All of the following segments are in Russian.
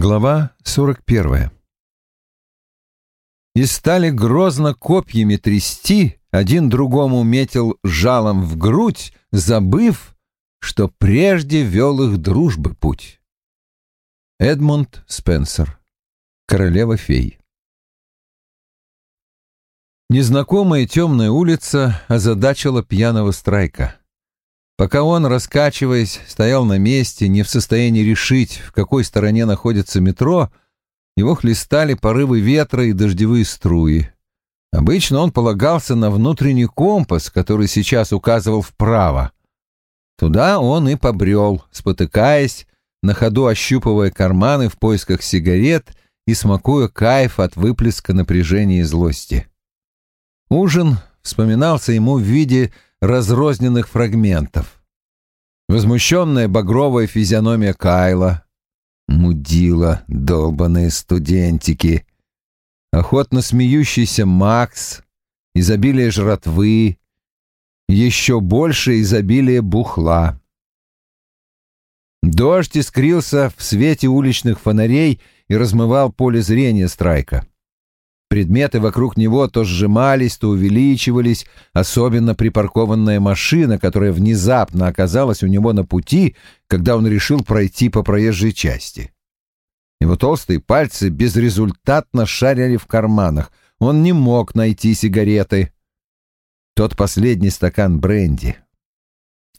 Глава 41 И стали грозно копьями трясти, один другому метил жалом в грудь, забыв, что прежде вел их дружбы путь. Эдмунд Спенсер Королева фей Незнакомая темная улица озадачила пьяного страйка. Пока он, раскачиваясь, стоял на месте, не в состоянии решить, в какой стороне находится метро, его хлестали порывы ветра и дождевые струи. Обычно он полагался на внутренний компас, который сейчас указывал вправо. Туда он и побрел, спотыкаясь, на ходу ощупывая карманы в поисках сигарет и смакуя кайф от выплеска напряжения и злости. Ужин вспоминался ему в виде разрозненных фрагментов. Возмущенная багровая физиономия Кайла, мудила, долбаные студентики, охотно смеющийся Макс, изобилие жратвы, еще больше изобилие бухла. Дождь искрился в свете уличных фонарей и размывал поле зрения Страйка. Предметы вокруг него то сжимались, то увеличивались, особенно припаркованная машина, которая внезапно оказалась у него на пути, когда он решил пройти по проезжей части. Его толстые пальцы безрезультатно шарили в карманах. Он не мог найти сигареты. Тот последний стакан бренди.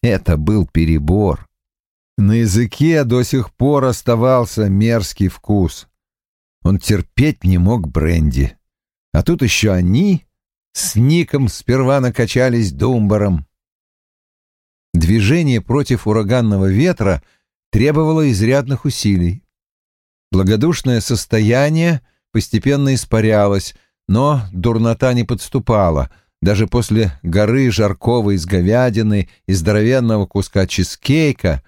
Это был перебор. На языке до сих пор оставался мерзкий вкус. Он терпеть не мог бренди. А тут еще они с Ником сперва накачались думбаром. Движение против ураганного ветра требовало изрядных усилий. Благодушное состояние постепенно испарялось, но дурнота не подступала. Даже после горы жаркого из говядины и здоровенного куска чизкейка,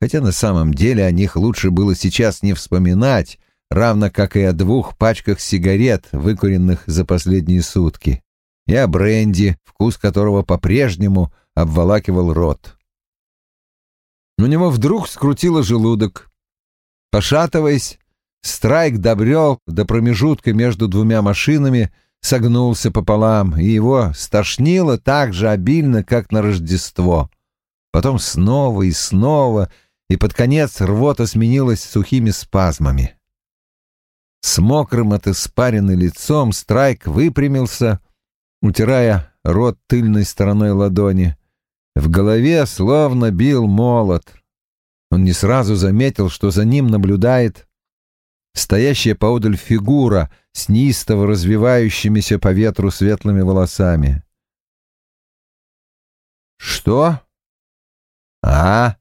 хотя на самом деле о них лучше было сейчас не вспоминать, равно как и о двух пачках сигарет, выкуренных за последние сутки, и о бренди, вкус которого по-прежнему обволакивал рот. У него вдруг скрутило желудок. Пошатываясь, Страйк добрел до промежутка между двумя машинами, согнулся пополам, и его стошнило так же обильно, как на Рождество. Потом снова и снова, и под конец рвота сменилась сухими спазмами. С мокрым от испарины лицом Страйк выпрямился, утирая рот тыльной стороной ладони. В голове словно бил молот. Он не сразу заметил, что за ним наблюдает стоящая поодаль фигура с неистово развивающимися по ветру светлыми волосами. «Что? А?»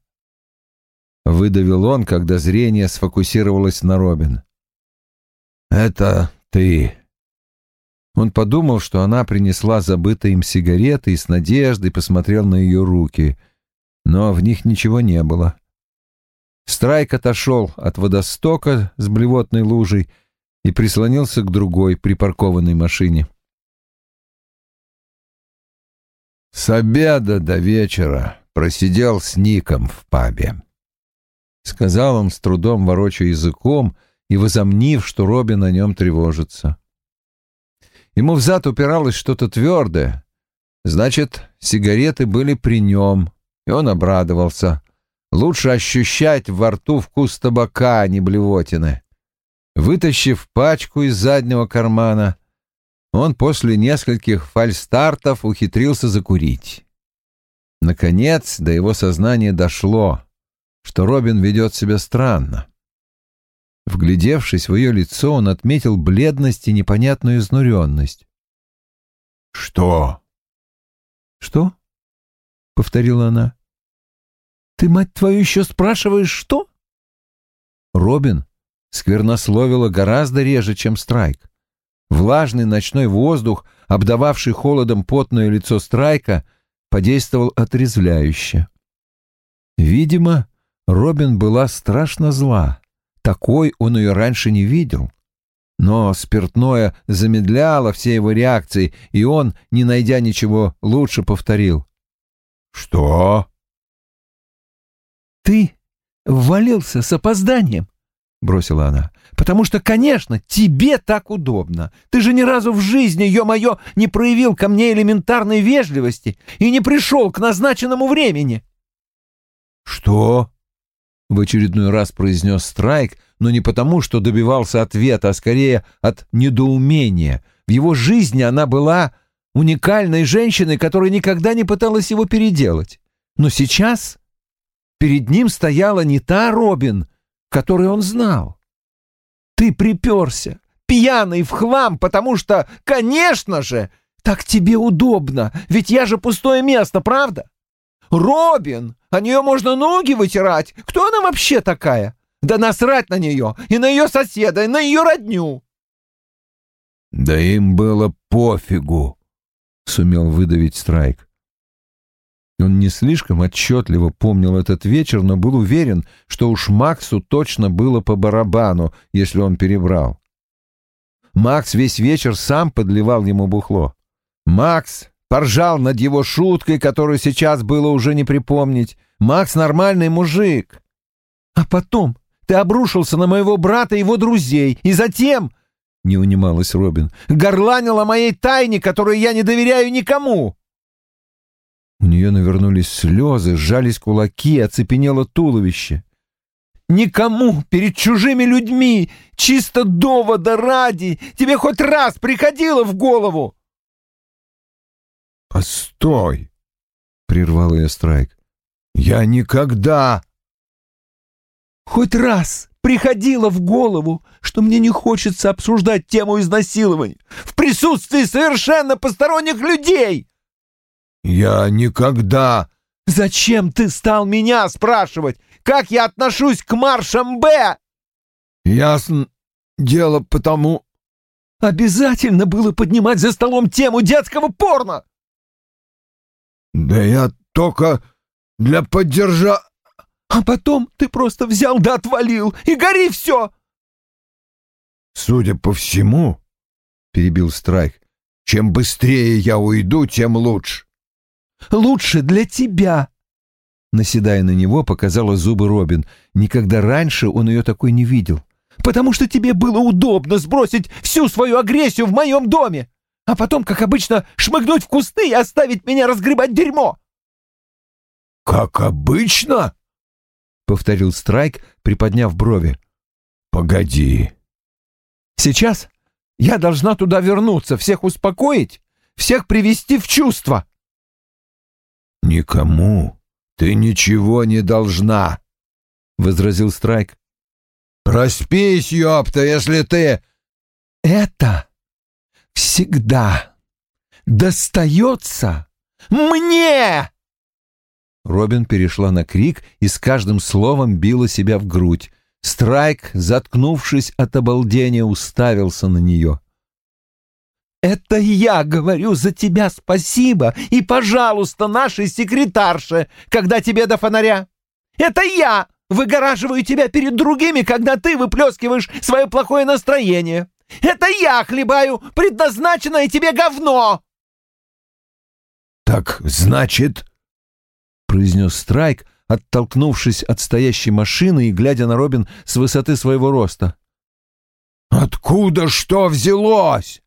— выдавил он, когда зрение сфокусировалось на Робин. «Это ты». Он подумал, что она принесла забытые им сигареты и с надеждой посмотрел на ее руки, но в них ничего не было. Страйк отошел от водостока с блевотной лужей и прислонился к другой припаркованной машине. С обеда до вечера просидел с Ником в пабе. Сказал он с трудом, ворочая языком, — и возомнив, что Робин о нем тревожится. Ему взад упиралось что-то твердое. Значит, сигареты были при нем, и он обрадовался. Лучше ощущать во рту вкус табака, а не блевотины. Вытащив пачку из заднего кармана, он после нескольких фальстартов ухитрился закурить. Наконец до его сознания дошло, что Робин ведет себя странно. Вглядевшись в ее лицо, он отметил бледность и непонятную изнуренность. «Что?» «Что?» — повторила она. «Ты, мать твою, еще спрашиваешь, что?» Робин сквернословила гораздо реже, чем Страйк. Влажный ночной воздух, обдававший холодом потное лицо Страйка, подействовал отрезвляюще. Видимо, Робин была страшно зла. Такой он ее раньше не видел. Но спиртное замедляло все его реакции, и он, не найдя ничего лучше, повторил. «Что?» «Ты ввалился с опозданием. бросила она. «Потому что, конечно, тебе так удобно. Ты же ни разу в жизни, ё-моё, не проявил ко мне элементарной вежливости и не пришел к назначенному времени». «Что?» — в очередной раз произнес Страйк, но не потому, что добивался ответа, а скорее от недоумения. В его жизни она была уникальной женщиной, которая никогда не пыталась его переделать. Но сейчас перед ним стояла не та Робин, которую он знал. Ты приперся, пьяный в хлам, потому что, конечно же, так тебе удобно, ведь я же пустое место, правда? Робин, о нее можно ноги вытирать. Кто она вообще такая? Да насрать на нее, и на ее соседа, и на ее родню. Да им было пофигу, сумел выдавить Страйк. Он не слишком отчетливо помнил этот вечер, но был уверен, что уж Максу точно было по барабану, если он перебрал. Макс весь вечер сам подливал ему бухло. Макс поржал над его шуткой, которую сейчас было уже не припомнить. Макс нормальный мужик. А потом ты обрушился на моего брата и его друзей, и затем, — не унималась Робин, — горланил о моей тайне, которую я не доверяю никому. У нее навернулись слезы, сжались кулаки, оцепенело туловище. «Никому перед чужими людьми, чисто довода ради, тебе хоть раз приходило в голову?» «Постой!» — прервал ее Страйк. «Я никогда...» «Хоть раз приходило в голову, что мне не хочется обсуждать тему изнасилований в присутствии совершенно посторонних людей!» «Я никогда...» «Зачем ты стал меня спрашивать, как я отношусь к маршам Б?» «Ясно. Дело потому...» «Обязательно было поднимать за столом тему детского порно!» «Да я только для поддержа...» «А потом ты просто взял да отвалил, и гори все!» «Судя по всему, — перебил Страйк, — чем быстрее я уйду, тем лучше лучше для тебя!» Наседая на него, показала зубы Робин. Никогда раньше он ее такой не видел. «Потому что тебе было удобно сбросить всю свою агрессию в моем доме, а потом, как обычно, шмыгнуть в кусты и оставить меня разгребать дерьмо!» «Как обычно?» — повторил Страйк, приподняв брови. «Погоди». «Сейчас я должна туда вернуться, всех успокоить, всех привести в чувство». «Никому ты ничего не должна», — возразил Страйк. «Проспись, ёпта, если ты...» «Это всегда достается мне!» Робин перешла на крик и с каждым словом била себя в грудь. Страйк, заткнувшись от обалдения, уставился на нее. «Это я говорю за тебя спасибо и, пожалуйста, нашей секретарше, когда тебе до фонаря. Это я выгораживаю тебя перед другими, когда ты выплескиваешь свое плохое настроение. Это я хлебаю предназначенное тебе говно!» «Так, значит...» — произнес Страйк, оттолкнувшись от стоящей машины и глядя на Робин с высоты своего роста. «Откуда что взялось?»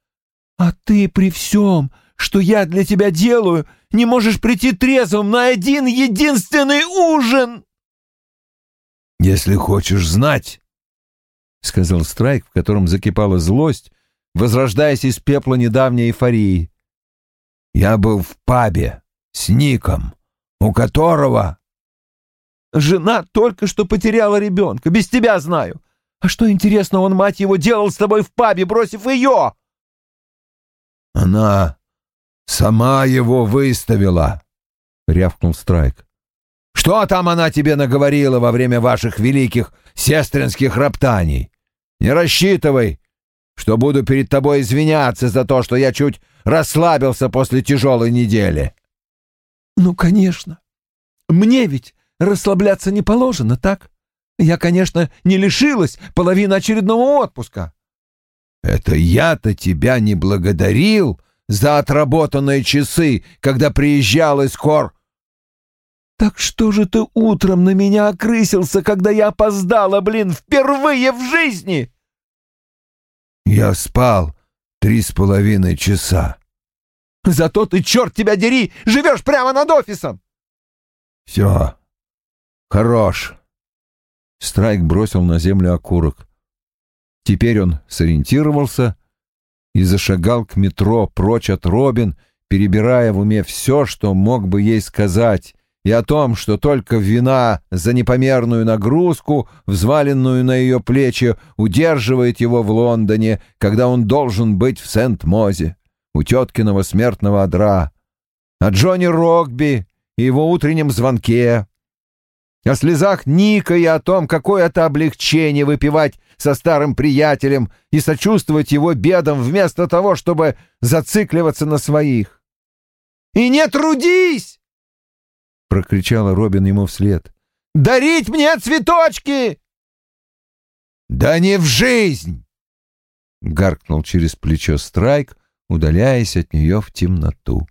А ты при всем, что я для тебя делаю, не можешь прийти трезвым на один единственный ужин!» «Если хочешь знать», — сказал Страйк, в котором закипала злость, возрождаясь из пепла недавней эйфории. «Я был в пабе с Ником, у которого...» «Жена только что потеряла ребенка, без тебя знаю. А что, интересно, он, мать его, делал с тобой в пабе, бросив ее?» Она сама его выставила, — рявкнул Страйк. Что там она тебе наговорила во время ваших великих сестринских роптаний? Не рассчитывай, что буду перед тобой извиняться за то, что я чуть расслабился после тяжелой недели. Ну, конечно. Мне ведь расслабляться не положено, так? Я, конечно, не лишилась половины очередного отпуска. Это я-то тебя не благодарил за отработанные часы, когда приезжал из Хор. «Так что же ты утром на меня окрысился, когда я опоздала, блин, впервые в жизни?» «Я спал три с половиной часа». «Зато ты, черт тебя дери, живешь прямо над офисом!» «Все, хорош». Страйк бросил на землю окурок. Теперь он сориентировался и зашагал к метро прочь от Робин, перебирая в уме все, что мог бы ей сказать, и о том, что только вина за непомерную нагрузку, взваленную на ее плечи, удерживает его в Лондоне, когда он должен быть в Сент-Мозе, у теткиного смертного одра, о Джонни Рокби и его утреннем звонке, о слезах Ника и о том, какое это облегчение выпивать со старым приятелем и сочувствовать его бедам вместо того, чтобы зацикливаться на своих. «И не трудись!» — прокричала Робин ему вслед. «Дарить мне цветочки!» «Да не в жизнь!» — гаркнул через плечо Страйк, удаляясь от нее в темноту.